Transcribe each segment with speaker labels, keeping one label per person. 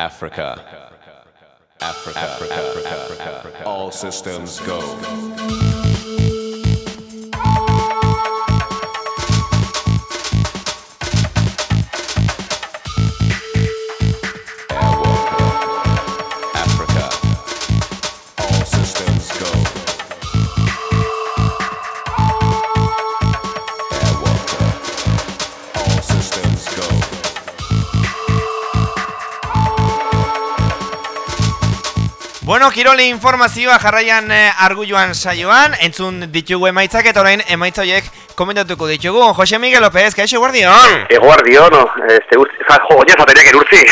Speaker 1: Africa. Africa. Africa. Africa. Africa. All systems go.
Speaker 2: Bueno, Kiroli informazioa jarraian eh, argulluan saioan, entzun ditugu emaitzak eta orain emaitza horiek komentatuko ditugu. Jose Miguel López, kaixo guardion!
Speaker 3: Eguardio, no, este, urtzi, za, jo, oinaz ateriak erurtzi.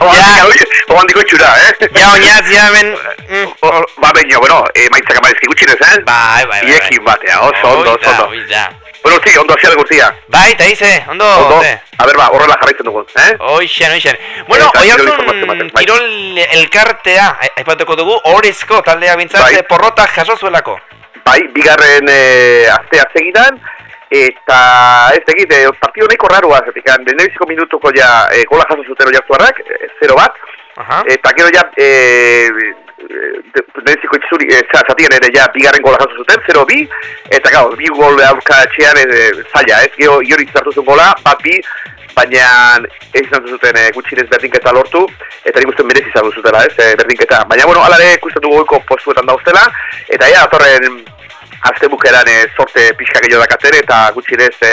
Speaker 3: Oan diko itxura, eh?
Speaker 2: Ja, oinaz, ja, ben... Mm.
Speaker 3: Ba, baina, bueno, eh, maitzak amarizki gutxinez, eh?
Speaker 2: Bai, bai, bai.
Speaker 3: Iekin batea, oso ondo, oso ondo. Bueno, urtzi, ondo hasiak guztia.
Speaker 2: Bai, eta ize, ondo,
Speaker 3: Ondo, a ber, ba, horrela jarraitzen dugu, eh?
Speaker 2: Oixen, oixen. Bueno, oi
Speaker 3: ematen, bai.
Speaker 2: kirol elkartea, a- aipatuko dugu, horrezko taldea bintzat,
Speaker 3: Bai.
Speaker 2: eh, porrota jaso zuelako.
Speaker 3: Bai, bigarren eh, astea segidan, eta ez egit, eh, partio nahiko rarua, zetik, benebiziko minutuko ja eh, gola jaso zuten oiartuarrak, eh, 0 bat,
Speaker 2: Aha.
Speaker 3: eta gero ja, eh, benebiziko itzuri, eh, za- zatian ere ja bigarren gola jaso zuten, 0 bi, eta gau, bi gol aurka etxean eh, zaila, ez, gero iori zartu zuen gola, bat bi, baina ez izan zuten eh, gutxinez berdinketa lortu, eta nik uste merezi izan zutela, ez, eh, berdinketa. Baina, bueno, alare dugu goiko postuetan dauztela, eta ja, datorren azte bukeran e, sorte pixka gehiago dakaten eta gutxinez e,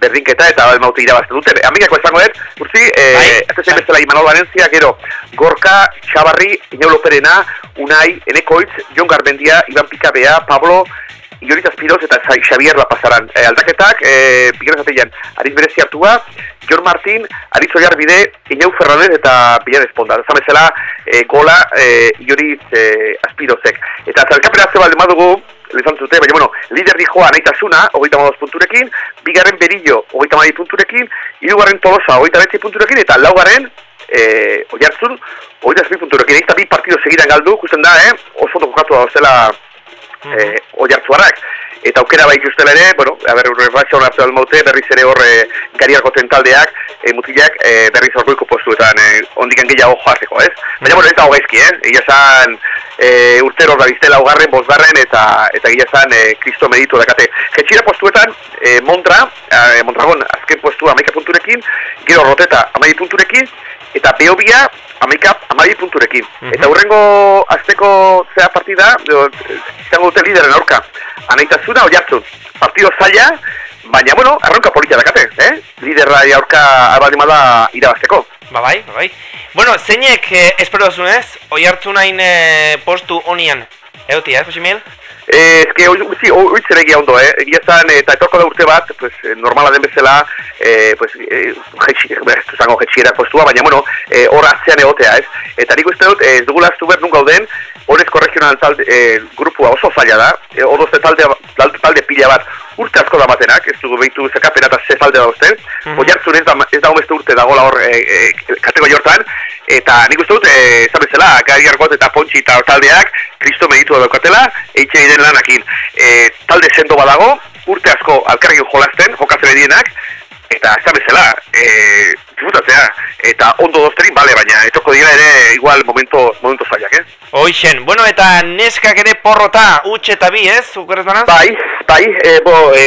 Speaker 3: berdinketa eta bai maute irabazten duten. Amikako esango dut, urzi, e,
Speaker 2: Bai.
Speaker 3: ez zen bezala Imanol Valencia, gero, Gorka, Xabarri, Inaulo Perena, Unai, Enekoitz, Jon Garbendia, Iban Pikabea, Pablo, Ioriz Aspiroz eta Xavier la pasaran. E, aldaketak, e, bigarren zateian, Ariz Berezi hartua, Jon Martin, Ariz Oiarbide, Inau Ferranez eta Bilan Esponda. Zan bezala, e, gola e, Ioriz e, Aspirozek. Eta zalkapera ze balde madugu, lezan zute, baina bueno, lider dijoa nahitasuna, hogeita madoz punturekin, bigarren berillo, hogeita madi punturekin, hirugarren tolosa, hogeita betzi punturekin, eta laugarren, e, oiartzun, hogeita zazpi punturekin. Eta bi partido segidan galdu, ikusten da, eh? oso ondo jokatu da zela eh, oiartzuarrak. Eta aukera bai ustela ere, bueno, a ber, urratxa hona hartu maute, berriz ere hor e, gariarko tentaldeak, e, mutilak, e, berriz orgoiko postuetan e, ondikan gehiago joazeko, ez? Baina, bueno, ez dago gaizki, eh? Egia zan, e, urtero da biztela ugarren, bosgarren, eta eta egia zan, e, kristo meditu dakate. Jetxira postuetan, e, Montra, e, Mondragon, azken postua amaika punturekin, gero roteta amai punturekin, eta Beobia amaika amabi punturekin. Eta hurrengo azteko zea partida, izango dute lideren aurka. Anaitasuna oiartzun. Partido zaila, baina, bueno, arronka politia dakate, eh? Liderra aurka abadimada irabazteko.
Speaker 2: Ba bai, ba bai. Bueno, zeinek eh, espero duzunez, oi hartu nahin eh, postu honian. Egotia, eh, Jose Miguel?
Speaker 3: Eh, eske utzi uitzen egia ondo, eh. Egia zan eta etorko da urte bat, pues eh, normala den bezala, eh, pues eh, zango jetxiera postua, baina bueno, eh, hor atzean egotea, ez? Eta nik uste dut, eh, ez dugula aztu behar nun gauden, horrezko regional talde, eh, grupua oso zaila da, eh, odozte talde, talde, talde pila bat urte asko da batenak, ez dugu behitu zekapena eta ze talde dauzte, mm oiartzun ez da, ez da umezte urte dagoela hor eh, eh, kategori hortan, eta nik uste dut, esan bezala, gari argot eta pontxi eta taldeak, kristo meditu daukatela, eitxe den lanakin. E, talde sendo badago, urte asko alkarri jolasten, jokatzen edienak, eta ez da bezala, e, disfrutatzea, eta ondo dozterin, bale, baina etoko dira ere igual momento, momento zailak, eh?
Speaker 2: Hoixen, bueno, eta neskak ere porrota, utxe eta bi, ez? Ukerrez banaz?
Speaker 3: Bai, bai, e, bo, e,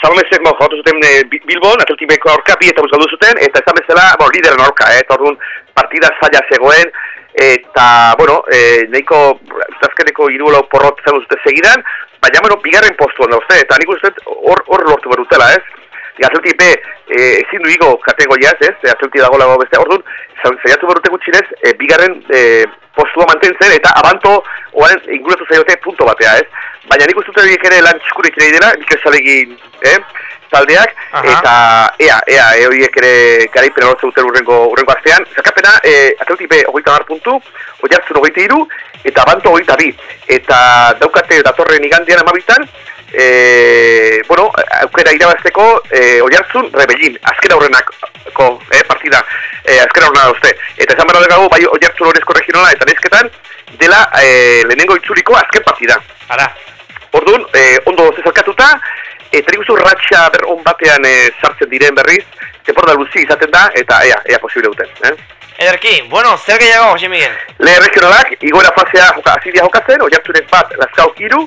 Speaker 3: Salomezek mo, jokatu zuten e, Bi- Bilbon, atletimeko aurka, bi eta buzgaldu zuten, eta ez bezala, bo, lideren aurka, eh, eta orduan partida zaila zegoen, eta, bueno, e, nahiko, azkeneko iruela porrot zen dute segidan, baina, bueno, bigarren postuan dauzte, eta nik uste hor, hor lortu berutela, ez? Atleti B, e, ezin du igo kategoriaz, ez? E, atleti dago lago beste, orduan, za- zaiatu berute gutxinez, e, bigarren e, postua mantentzen, eta abanto, oaren inguratu zaiote punto batea, ez? Baina nik uste dut ere lan txukurik ere dela, nik eh? taldeak,
Speaker 2: Aha.
Speaker 3: eta ea, ea, e, horiek ere garaipena lortzen duten urrengo, urrengo astean. Zakapena, e, atletik B, hogeita mar puntu, oiartzun hogeita iru, eta abanto hogeita bi. Eta daukate datorren igandean amabitan, e, bueno, aukera irabazteko e, oiartzun rebellin, azken aurrenako e, partida, e, azken aurrena dauzte. Eta esan behar dugu, bai oiartzun horrezko regionala eta nesketan, dela e, lehenengo itzuliko azken partida.
Speaker 2: Ara.
Speaker 3: Orduan, e, ondo zezalkatuta, eta nik uste ratxa ber on batean e, sartzen diren berriz, temporada luzi izaten da, eta ea, ea posible duten, eh?
Speaker 2: Ederki, bueno, zer gehiago, Jose Miguel?
Speaker 3: Lehen regionalak, igoera fasea joka, azidia jokatzen, oiartzunek bat, lazkauk iru,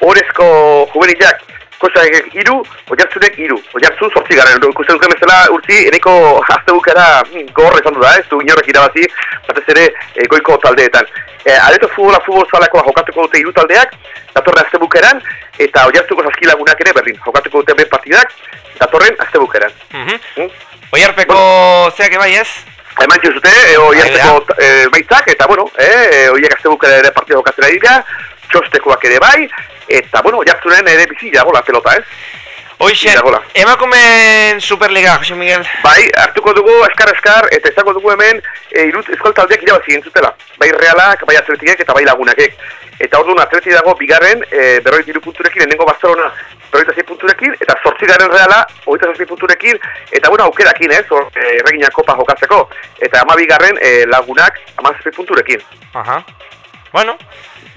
Speaker 3: horrezko juvenilak, kosak iru, oiartzunek iru, oiartzun sortzi garen, ikusten duken bezala urtzi, eneko azte bukera mm, gorra izan du da, ez du inorrek irabazi, batez ere e, goiko taldeetan. E, Areto futbola futbol zalakoa jokatuko dute iru taldeak, datorren azte bukeran, eta oiartzuko saskilagunak ere berdin, jokatuko dute ben partidak, datorren azte bukeran.
Speaker 2: Mhm.
Speaker 3: Mm?
Speaker 2: Oiarpeko zeak ebai ez?
Speaker 3: Eman zute, e, oiarteko e, baitzak, eta bueno, e, oiak azte bukera ere partida jokatzen ari dira, txostekoak ere bai, eta bueno, jartzunen ere bizi jago la pelota, ez?
Speaker 2: Hoxe,
Speaker 3: Iragola.
Speaker 2: emakumeen Superliga, Jose Miguel.
Speaker 3: Bai, hartuko dugu eskar eskar eta izango dugu hemen e, irut euskal taldeak irabazi entzutela. Bai realak, bai atletikek eta bai lagunakek. Eta orduan atleti dago bigarren e, berroit iru punturekin, lehenengo Barcelona berroita zei punturekin, eta zortzigaren reala, hogeita zazpi punturekin, eta bueno, aukerakin, ez, hor, e, erregina kopa jokatzeko. Eta ama bigarren e, lagunak ama zazpi punturekin.
Speaker 2: Aha. Bueno,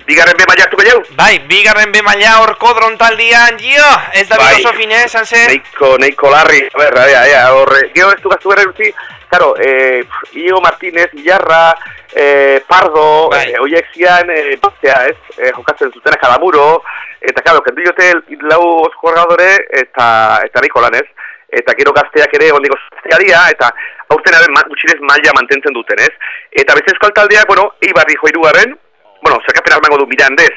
Speaker 3: Bigarren be maila hartuko jau?
Speaker 2: bai, bigarren be maila horko drontaldian, jo, ez da
Speaker 3: Bai.
Speaker 2: oso fine, esan ze?
Speaker 3: Neiko, neiko larri, a ber, ea, ea, horre, gero ez du gaztu berra utzi, claro, eh, Igo Martínez, Ilarra, eh, Pardo,
Speaker 2: Bai.
Speaker 3: eh, oiek zian, eh, batzea, ez, eh, jokatzen zutena Kalamuro, eta, claro, kendu jote lau jugadore, eta, eta nahiko lan, ez, eta gero gazteak ere ondiko zaztea eta aurten ma, gutxinez maila mantentzen duten, ez, eta beste euskal taldeak, bueno, Eibarri joirugarren, zerkapen armango du Mirandez,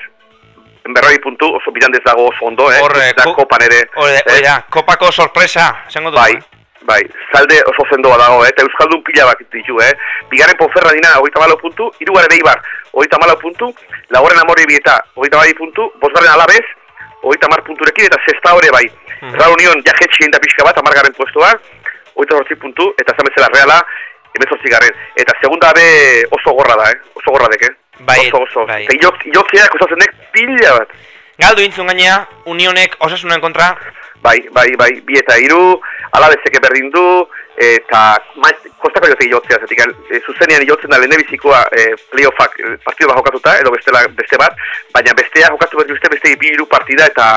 Speaker 3: berroi puntu, oso Mirandez dago oso ondo, eh,
Speaker 2: Hor, eh,
Speaker 3: da
Speaker 2: ko-
Speaker 3: kopan ere,
Speaker 2: Hore,
Speaker 3: eh,
Speaker 2: hori da, kopako sorpresa, esango du.
Speaker 3: Bai, bai, zalde oso zendoa dago, eh? eta Euskaldun pila bak ditu, eh? Bigarren Ponferra dina, hogeita malo puntu, irugarren Eibar, hogeita malo puntu, laugarren Amorri bieta, hogeita bai puntu, bosgarren Alabez, hogeita mar punturekin, eta zesta hore bai.
Speaker 2: Mhm.
Speaker 3: Real Union ja jetxi egin da pixka bat, amargarren puestua, hogeita zortzi puntu, eta zametzela Reala, emezortzi garren. Eta segunda be oso gorra da, eh? Oso gorra dek, eh?
Speaker 2: Bai,
Speaker 3: oso, oso.
Speaker 2: bai.
Speaker 3: Ilok, ilokiak osatzen dek pila bat.
Speaker 2: Galdu intzun gainea, unionek osasunen kontra,
Speaker 3: Bai, bai, bai, bi eta hiru, alabezeke berdin du, eta ma, kostako jote jotzea, zetik, e, zuzenean jotzen da lehenebizikoa e, playoffak e, partidu bat jokatuta, edo bestela, beste bat, baina bestea jokatu behar uste beste bi hiru partida, eta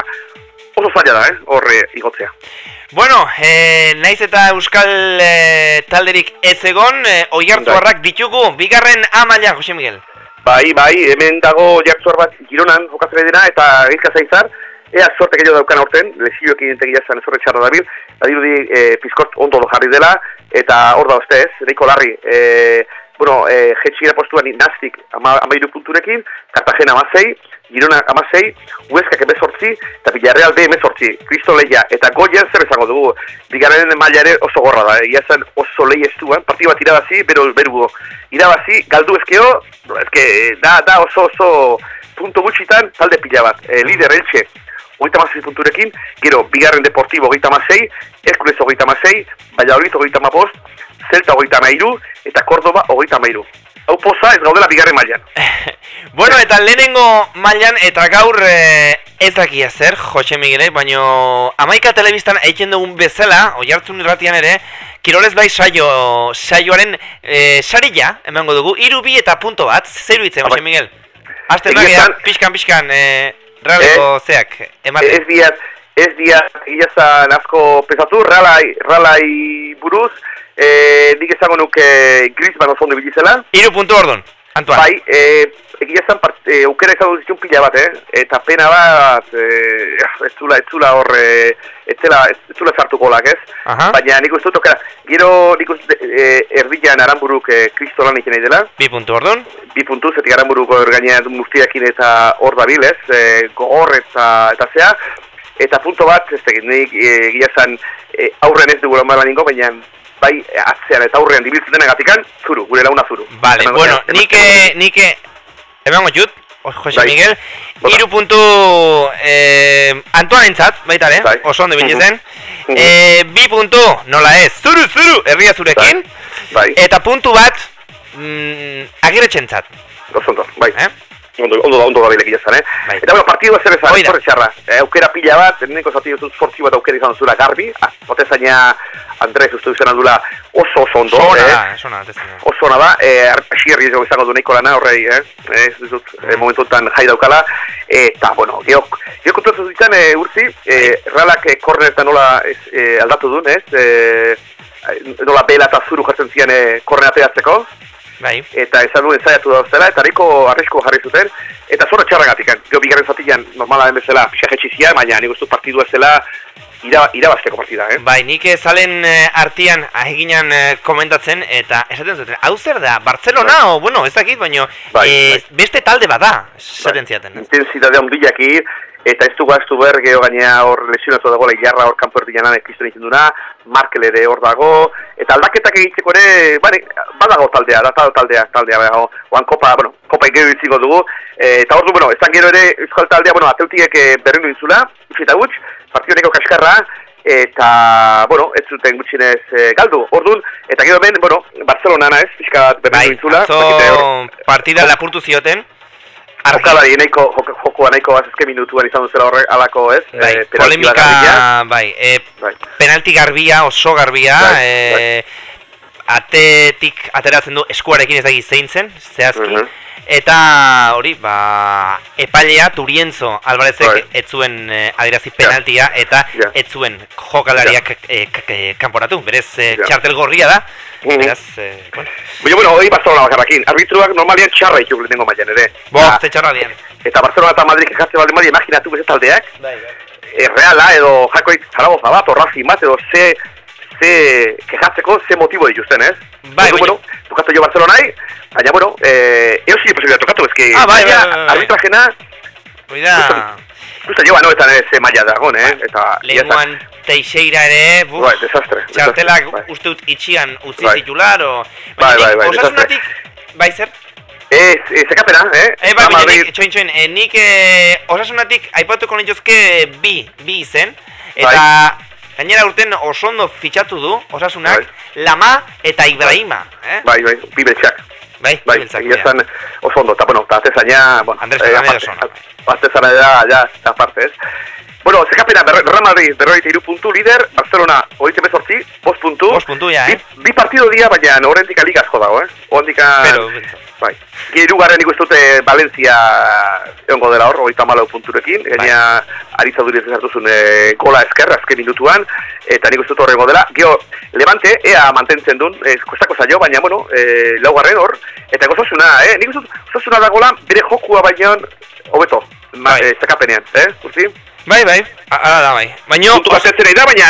Speaker 3: oso zaila da, eh, horre igotzea.
Speaker 2: Bueno, eh, naiz eta euskal eh, talderik ez egon, eh, oiartzuarrak ditugu, bigarren amaila, Jose Miguel.
Speaker 3: Bai, bai, hemen dago jartzuar bat Gironan jokatzen dena, eta gizka zaizar, ea sorte gehiago daukan aurten, lesioek egintegia zan ez horre txarra dabil, badirudi e, pizkort ondo jarri dela, eta hor da uste ez, Neiko Larri, e, bueno, e, jetxira postuan naztik ama, amairu punturekin, Cartagena amasei, Girona amasei, Hueskak emezortzi, eta Villarreal B emezortzi, Kristo Leia, eta Goian zer esango dugu, bigarren maila ere oso gorra da, egia zen oso lehi estuan, partidu bat irabazi, bero berugo, irabazi, galdu ezkeo, ezke, da, da oso oso puntu gutxitan, talde pila bat, e, lider eltxe, hogeita mazei punturekin, gero, bigarren deportibo hogeita mazei, Herkules hogeita mazei, Valladolid hogeita mapost, Celta hogeita mairu, eta Cordoba hogeita mairu. Hau poza ez gaudela bigarren mailan.
Speaker 2: Bueno, eta lehenengo mailan eta gaur eh, ez dakia zer, Jose Miguel, baino amaika telebistan egiten dugun bezala, oi hartzun irratian ere, Kirolez bai saio, saioaren eh, sarila, emango dugu, iru bi eta punto bat, zeiru hitzen, Jose
Speaker 3: Bai.
Speaker 2: Miguel. Azten da, pixkan, pixkan, eh, realeko zeak, ematen.
Speaker 3: Ez diat, ez diat, egia zan asko pesatu, ralai, ralai buruz, e, nik esango nuke Griezmann oso ondo bilizela,
Speaker 2: Iru puntu ordun, Antoine.
Speaker 3: Bai, e, egia zan part, e, aukera izango ditun pila bat, eh? Eta pena bat, e, ez zula, ez zula hor, e, ez zela, ez, zula sartu golak, ez?
Speaker 2: Aha.
Speaker 3: Baina nik uste dut, okera, gero nik uste e, erdian aranburuk e, kristo lan ikenei dela,
Speaker 2: Bi puntu ordun.
Speaker 3: bi puntu, zetik aranburuko ergainean guztiakin eta hor dabil, ez? E, gogor eta, eta zea, eta punto bat, ez tegit, nik egia zan e, aurren ez dugu lan ningo, baina bai atzean eta aurrean dibiltzen denegatikan, zuru, gure launa zuru.
Speaker 2: Vale,
Speaker 3: Emango-
Speaker 2: bueno,
Speaker 3: emango-
Speaker 2: nik, eh, nik, eh, emango jut, Jose
Speaker 3: Bai.
Speaker 2: Miguel, iru puntu eh, Antoine entzat, baita ere,
Speaker 3: Bai.
Speaker 2: oso ondo bilitzen.
Speaker 3: Mhm.
Speaker 2: Eh, bi puntu, nola ez, zuru, zuru, herria zurekin.
Speaker 3: Bai,
Speaker 2: Eta puntu bat, mm, agiretxentzat,
Speaker 3: oso ondo, bai.
Speaker 2: eh?
Speaker 3: Ondo, ondo, ondo da bilek izan, eh?
Speaker 2: Bai.
Speaker 3: Eta bueno, partidua zer ezan, zorre txarra. Eh, aukera pila bat, neneko zati dut zortzi bat aukera izan zula garbi, ah, potezaina Andres uste duzen aldula oso oso ondo,
Speaker 2: Zona
Speaker 3: eh?
Speaker 2: da, zona da.
Speaker 3: Oso ona da, eh, asierri ez izango du nahiko lana horrei, eh? eh ez dut, eh, momentu honetan jai daukala, eta, bueno, geok, geok kontuatu ditzen, eh, urzi, eh, ralak eh, korner eta nola ez, eh, aldatu duen, ez? Eh, nola bela eta zuru jartzen zian e, korrenateatzeko,
Speaker 2: Bai.
Speaker 3: eta esan duen zaiatu da zela, eta nahiko arrisko jarri zuten, eta zorra txarragatik, gero bigarren zatian normala den bezala, pixa jetxizia, baina nik uste partidua zela, ira, irabazteko partida, eh?
Speaker 2: Bai, nik zalen eh, artian aheginan eh, komentatzen eta esaten zuten, hau zer da, Barcelona, o, bueno, ez dakit, baino,
Speaker 3: Bai,
Speaker 2: eh,
Speaker 3: bai.
Speaker 2: beste talde bada, esaten ziaten.
Speaker 3: Intensitate handiak ir, eta ez du gaztu behar, geho gaina hor lesionatu dago, jarra hor kanpo erdianan ekizten egiten duna, Markel ere hor dago, eta aldaketak egiteko ere, bane, badago taldea, da tal- taldea, taldea, badago, oan kopa, bueno, kopa gero itzingo dugu, e, eta hor du, bueno, ezan gero ere euskal taldea, bueno, ateutiek e, berrendu intzula, utzi eta gutx, partidoneko kaskarra, eta, bueno, ez zuten gutxinez e, galdu, orduan, eta gero ben, bueno, Barcelona ez, pixka bat berrendu
Speaker 2: Bai,
Speaker 3: intzula,
Speaker 2: atzo partida lapurtu zioten, argi,
Speaker 3: Jokalari nahiko, jok- jokoa nahiko azken minutuan izan duzela horre alako ez,
Speaker 2: bai,
Speaker 3: garbila.
Speaker 2: polemika, bai, e,
Speaker 3: Bai.
Speaker 2: penalti garbia, oso garbia,
Speaker 3: Bai,
Speaker 2: e, atetik ateratzen du eskuarekin ez dakit zein zen, zehazki,
Speaker 3: Mhm.
Speaker 2: eta hori, ba, epailea Turienzo Alvarezek
Speaker 3: Bai.
Speaker 2: ez zuen eh, adierazi penaltia eta
Speaker 3: Ja.
Speaker 2: ez zuen jokalariak eh, k- eh, kanporatu, berez eh,
Speaker 3: Ja.
Speaker 2: txartel gorria da,
Speaker 3: Mhm.
Speaker 2: beraz, eh, bueno,
Speaker 3: Baina, bueno, hori Barcelona bakarrakin. Arbitruak normalian txarra ditu lehenengo mailan ere.
Speaker 2: bo,
Speaker 3: Eta-
Speaker 2: ze txarra dian.
Speaker 3: Eta Barcelona eta Madrid kexatzen baldin badi, imaginatu beste taldeak,
Speaker 2: Bai, bai.
Speaker 3: e, Reala edo Jakoit Zaragoza bat, o Racing bat, edo ze, ze kejatzeko ze motibo dituzten, ez?
Speaker 2: Bai,
Speaker 3: Ordu,
Speaker 2: baina-
Speaker 3: bueno, tokatu jo Barcelonai, baina, bueno, eh, eo zile posibilidad tokatu, ezke,
Speaker 2: Ah, bai, bai, bai, bai.
Speaker 3: arbitrajena,
Speaker 2: Hori da,
Speaker 3: Justa joa noetan ez ze maila dagoen, eh? Eta,
Speaker 2: lehenguan Teixeira ere, buf,
Speaker 3: Bai, desastre.
Speaker 2: txartelak
Speaker 3: desastre, bai.
Speaker 2: uste dut itxian utzi
Speaker 3: Bai.
Speaker 2: titular, o...
Speaker 3: Bai, bai,
Speaker 2: nik
Speaker 3: bai,
Speaker 2: osasunatik, bai zer?
Speaker 3: Ez, ez, zekapena, eh?
Speaker 2: Eh, bai, baina
Speaker 3: Madrid-
Speaker 2: nik, txoin, txoin, eh, nik eh, osasunatik aipatuko nituzke bi, bi izen, eta
Speaker 3: Bai.
Speaker 2: Gainera urten oso ondo fitxatu du, osasunak,
Speaker 3: Bai.
Speaker 2: Lama eta Ibrahima, eh?
Speaker 3: Bai, bai, bi beltxak.
Speaker 2: Bai,
Speaker 3: Bai,
Speaker 2: beltzak,
Speaker 3: egia
Speaker 2: ja.
Speaker 3: esan oso ondo, eta, bueno, eta atezaina, bueno,
Speaker 2: Andres
Speaker 3: eh,
Speaker 2: Fernández
Speaker 3: aparte,
Speaker 2: oso ondo.
Speaker 3: Atezana da, ja, aparte, ez? Bueno, zekapena, Real Madrid, berroita iru puntu, lider, Barcelona, hogeita bezortzi, bost puntu.
Speaker 2: Bost puntu, ja, eh?
Speaker 3: Bi, bi partido dia, baina horrendik alig asko dago, eh? Horrendik
Speaker 2: Pero.
Speaker 3: Bai. Hirugarren nik uste dute Valencia egongo dela hor, hogeita malau punturekin, gaina aritza duriz ezartuzun e, gola esker azken minutuan, eta nik uste horrengo dela. Gio, Levante, ea mantentzen duen, ez kostako zaio, baina, bueno, e, laugarren hor, eta gozosuna, eh? Nik uste gozosuna dagoela bere jokua baina hobeto,
Speaker 2: Bai.
Speaker 3: e, zekapenean, eh? Urti?
Speaker 2: Bai, bai, a- ala da, bai. Baina,
Speaker 3: bat ez da, baina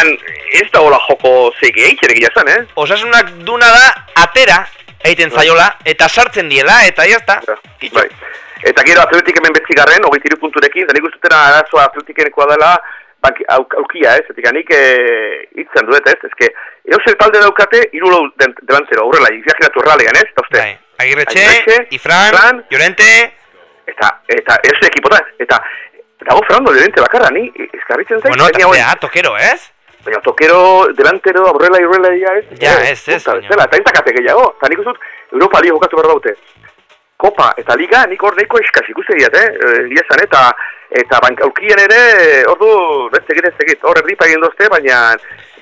Speaker 3: ez da hola joko eitxere gila zen, eh?
Speaker 2: osasunak duna da, atera, egiten
Speaker 3: Bai.
Speaker 2: zaiola, eta sartzen diela, eta jazta.
Speaker 3: Ja, bai. Eta gero atletik hemen betzigarren, hogeita hiru punturekin, eta nik uste dutena arazoa atletikenikoa dela, bank, auk, aukia ez, etik nik e, itzen duet ez, ezke, euser talde daukate, iru lau den, delantero, aurrela, izaginatu erralean ez, eta uste,
Speaker 2: Bai, Agirretxe, Ifran,
Speaker 3: Fran,
Speaker 2: Llorente,
Speaker 3: eta, eta euser ekipota, eta, dago Fernando Llorente bakarra, ni, eskarritzen zait,
Speaker 2: bueno, eta zea, tokero, ez?
Speaker 3: baina tokero, delantero, aurrela, irrela, ia ez,
Speaker 2: Ja,
Speaker 3: eh,
Speaker 2: ez, ez,
Speaker 3: punta
Speaker 2: baina-
Speaker 3: bezala, eta entakate gehiago, eta nik dut, Europa Liga jokatu behar daute. Kopa eta Liga nik hor nahiko eskaz ikuste diat, eh? Eh, Egia esan, eta eta bankaukien ere, ordu, beste egit ez egit, hor erripa egin dozte, baina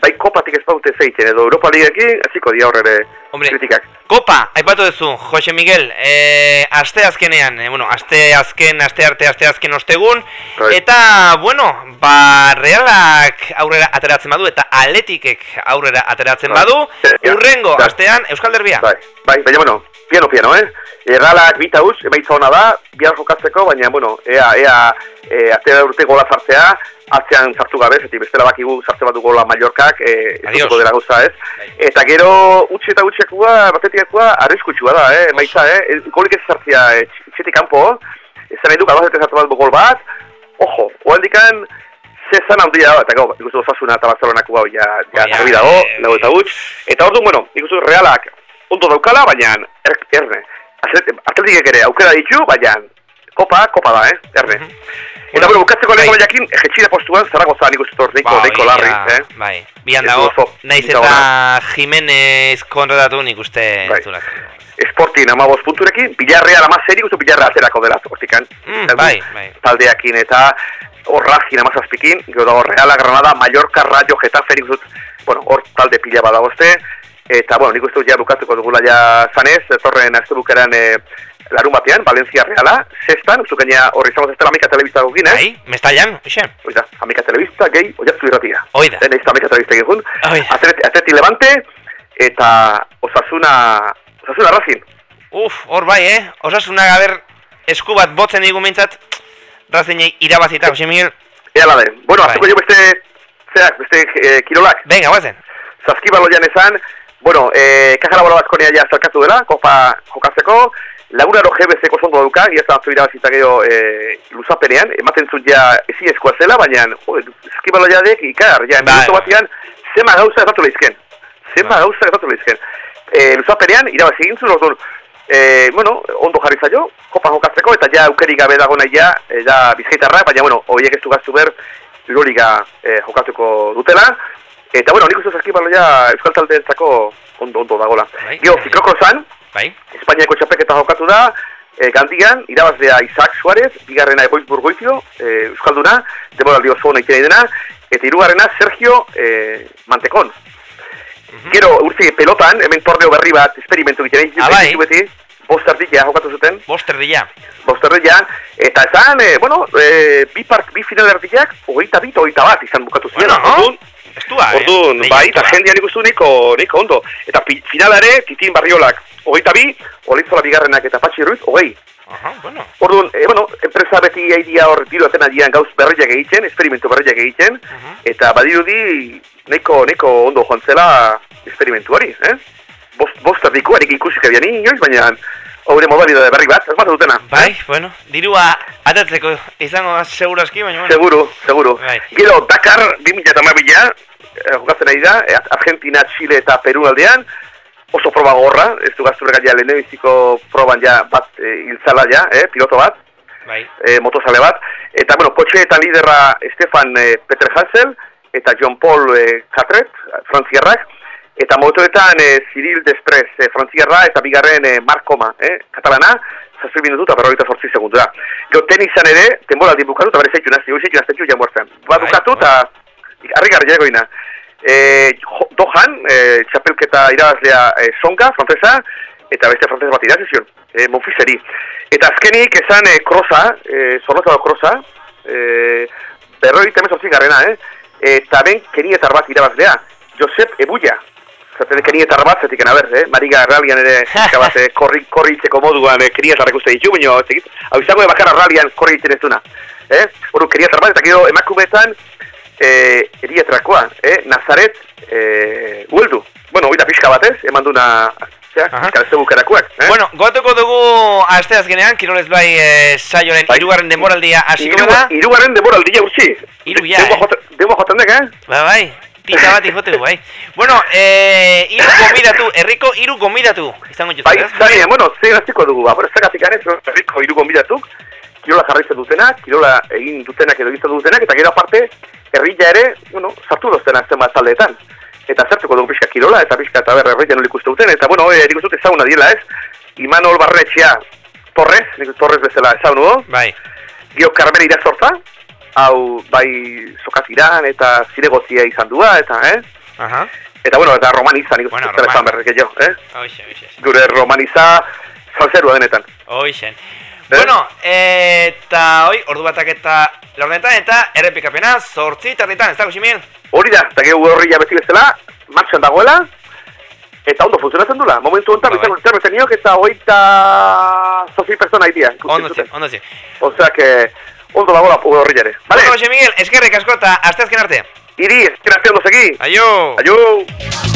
Speaker 3: bai kopatik ez baute zeiten, edo Europa Ligaekin, hasiko dia hor ere
Speaker 2: Hombre,
Speaker 3: kritikak.
Speaker 2: Kopa, aipatu duzu, Jose Miguel, e, aste azkenean, e, bueno, aste azken, aste arte, aste azken ostegun,
Speaker 3: Bai.
Speaker 2: eta, bueno, ba, realak aurrera ateratzen badu, eta atletikek aurrera ateratzen
Speaker 3: Bai.
Speaker 2: badu,
Speaker 3: Ja.
Speaker 2: urrengo,
Speaker 3: Ja.
Speaker 2: astean, Euskal Derbia.
Speaker 3: Bai, bai, baina, bueno, piano, piano, eh? Erralak bita huz, emaitza hona da, bihar jokatzeko, baina, bueno, ea, ea, e, atera urte gola sartzea, atzean sartu gabe, zeti bestela bakigu sartze bat du gola Mallorcak, e, ez
Speaker 2: Adios.
Speaker 3: dutuko dela gauza, ez?
Speaker 2: Bai.
Speaker 3: Eta gero, utxe eta utxekua, batetikakua, arriskutsua da, eh? Emaitza, eh? E, Golik ez sartzea, e, txetik kanpo, ez nahi du, gabazete sartu bat gol bat, ojo, oaldikan, zezan handia eta gau, ikustu osasuna eta Barcelonako gau, ja, ja,
Speaker 2: Bai,
Speaker 3: garbi dago, lau eta huts, eta orduan, bueno, ikustu realak, ondo daukala, baina, er, erne, atletikek ere aukera ditu, baina, kopa, kopa da, eh, erne.
Speaker 2: Mhm.
Speaker 3: Eta, bueno, bukatzeko
Speaker 2: bai.
Speaker 3: lehenko jakin, jetxida postuan, Zaragoza nik uste dut, neiko,
Speaker 2: Ba,
Speaker 3: neiko larri, eh?
Speaker 2: Bai, bian dago, naiz
Speaker 3: eta
Speaker 2: Jimenez kontratatu nik uste
Speaker 3: Bai.
Speaker 2: zurak.
Speaker 3: Sportin amaboz punturekin, Bilarreal ama zer ikustu Bilarreal aterako dela, hortikan.
Speaker 2: Mm, bai, bai.
Speaker 3: Taldeakin eta horrazkin amazazpikin, gero dago Reala, Granada, Mallorca, Rayo, Getafe, nik uste bueno, hor talde pila badagozte, eta, bueno, nik uste dut ja bukatuko dugula ja zanez, etorren azte bukeran e, larun batean, Valencia Reala, sextan, uste gaina horri izango zestela amika telebista gugin, eh?
Speaker 2: Bai, mestallan, oixe.
Speaker 3: Oida, amika telebista, gehi, oiatzu irratia.
Speaker 2: Oida.
Speaker 3: Den ez amika telebista gehiagun.
Speaker 2: Oida.
Speaker 3: Atleti, Levante, eta osasuna, osasuna razin.
Speaker 2: Uf, hor bai, eh? Osasuna gaber esku bat botzen digu mintzat, razinei irabazita, Jose Miguel.
Speaker 3: Ea la den. Bueno,
Speaker 2: Bai.
Speaker 3: azuko jo beste, zeak, beste eh, kirolak.
Speaker 2: Venga, guazen.
Speaker 3: Zaskibaloian esan, bueno, eh, kaja laboral bazkonea ja zerkatu dela, kopa jokatzeko, lagunaro GBC-ko zondo dauka, ia zan irabazita gehiago eh, luzapenean, ematen zut ja ezi eskua zela, baina oh, zaskibaloia dek ikar, ja,
Speaker 2: bai.
Speaker 3: batean, zema gauza erratu lehizken. Zema
Speaker 2: Bai.
Speaker 3: gauza erratu lehizken. Eh, luzapenean, irabazi egin zuen, orduan, eh, bueno, ondo jarri zaio, kopa jokatzeko, eta ja aukeri gabe dago nahi ja, eh, ja bizkaitarra, baina, bueno, horiek ez du gaztu ber, Euroliga eh, jokatuko dutela, eta, bueno, nik uste zaskibaloia Euskal Taldeentzako ondo, ondo dagola.
Speaker 2: Bai.
Speaker 3: Gero, ziklokrozan,
Speaker 2: Bai?
Speaker 3: Espainiako txapeketa jokatu da, e, gandian, irabazlea Isaac Suarez, bigarrena Egoiz Burgoitio, e, Euskalduna, demoraldi oso hona ikena dena, eta hirugarrena Sergio e, Mantekon. Gero, urtzi, pelotan, hemen torneo berri bat, esperimentu egiten egin,
Speaker 2: Ah, bai.
Speaker 3: beti, bost erdia jokatu zuten,
Speaker 2: Boster dila.
Speaker 3: bost erdia, eta esan, e, bueno, e, bi, part, bi final erdiak, hogeita bit, hogeita bat izan bukatu ziren.
Speaker 2: Bueno,
Speaker 3: orduan,
Speaker 2: Estua, eh?
Speaker 3: Orduan, bai, eta jendean ikustu niko, niko ondo. Eta finalare, Titin Barriolak, hogeita bi, Olitzola bigarrenak eta Patxi Ruiz, hogei.
Speaker 2: Aha, bueno.
Speaker 3: Orduan, e, bueno, enpresa beti aidia hor diru atena dian gauz berriak egiten, esperimentu berriak egiten,
Speaker 2: Mhm.
Speaker 3: eta badirudi neko, neko ondo joan zela esperimentu hori, eh? Bost, bost erdiko, harik ikusik abian inoiz, baina haure modalidade berri bat, ez dutena.
Speaker 2: Bai, bueno, dirua atatzeko izango seguraski, baina bueno.
Speaker 3: Seguro, seguro.
Speaker 2: Bai.
Speaker 3: Gero, Dakar, 2008a, eh, jokatzen ari da, eh, Argentina, Chile eta Peru aldean, oso proba gorra, ez du gazturrega ja lehenbiziko proban ja bat eh, hiltzala ja, eh, piloto bat,
Speaker 2: Bai.
Speaker 3: eh, motosale bat, eta bueno, kotxe liderra Stefan eh, Peter Hansel, eta John Paul eh, Catret, frantziarrak, eta motoetan eh, Cyril Desprez, eh, frantziarra, eta bigarren eh, Mark eh, katalana, zazpi minutu eta berrogeita sortzi segundura. Gero tenisan ere, temporaldi bukatu eta bere zeitu nazti, hori zeitu naztetxu jan bortzen. Ba
Speaker 2: Bai,
Speaker 3: bukatu
Speaker 2: bai.
Speaker 3: eta harri garri jagoina. E, Dohan, e, txapelketa irabazlea e, Songa, frantzesa, eta beste frantzesa bat irazizion, e, Monfiseri. Eta azkenik esan e, krosa, e, zorrotza krosa, e, berroi temezortzi garrena, eh? Eta ben kenietar bat irabazlea, Josep Ebuya. Zaten kenietar bat, zetik a ber, eh? Mariga ralian ere, pixka bat, eh, korri, korri itzeko moduan, eh, kenietarrak uste ditu, baina, hau izango de bakarra ralian korri itzen ez duna. Eh? Hori, kenietar bat, eta gero emakumetan, eh, erietrakoa, eh? Nazaret, eh, ueldu. Bueno, hori da pixka batez, eman duna, ez bukerakoak, eh?
Speaker 2: Bueno, gotuko dugu aste azkenean, Kirolez bai e, saioaren
Speaker 3: Bai.
Speaker 2: hirugarren denboraldia hasiko
Speaker 3: Hiru-
Speaker 2: da.
Speaker 3: Hirugarren demoraldia urtsi.
Speaker 2: Hiru ja, eh?
Speaker 3: joten dek, eh?
Speaker 2: Ba, bai, tita bat ikote bai. Bueno, eh, hiru gomidatu, herriko hiru gomidatu. Izango jutzu,
Speaker 3: Bai,
Speaker 2: ez?
Speaker 3: zari, bueno, zein hasiko dugu, ba, bueno, zagatik anez, herriko hiru gonbidatuk, kirola jarraitzen dutenak, kirola egin dutenak edo egiten dutenak, eta gero aparte, herrilla ere, bueno, sartu dozten zenbat taldeetan. Eta zertuko dugu pixka kirola, eta pixka eta berre herrilla nolik uste duten, eta bueno, eh, nik uste dut ezaguna diela ez, Imanol Barretxea Torres, nik Torres bezala ezagunu du,
Speaker 2: Bai.
Speaker 3: Gio Carmel Irazorta, hau bai sokatiran eta zinegotzia izan dua, eta, eh?
Speaker 2: Aha.
Speaker 3: Eta bueno, eta romaniza, nik uste
Speaker 2: Bueno,
Speaker 3: dut
Speaker 2: Roman.
Speaker 3: esan berrek jo, eh?
Speaker 2: Hoxe, hoxe.
Speaker 3: Gure romaniza salzerua denetan.
Speaker 2: Hoxen. Bueno, eta hoi, ordu batak eta laurdenetan eta errepikapena zortzi tarditan, ez da, Guximil?
Speaker 3: Hori da, eta gero horria beti bezala, martxan dagoela, eta ondo funtzionatzen dula. Momentu honetan,
Speaker 2: Ba,
Speaker 3: bizarro zer beteniok eta hogeita zozi persona idia.
Speaker 2: Ondo zi, ondo zi.
Speaker 3: Osea, que ondo dagoela horria ere. Vale,
Speaker 2: Bueno, Guximil, eskerrik asko eta aste azken arte.
Speaker 3: iri, eskerazte ondo segi.
Speaker 2: Aio!
Speaker 3: Aio!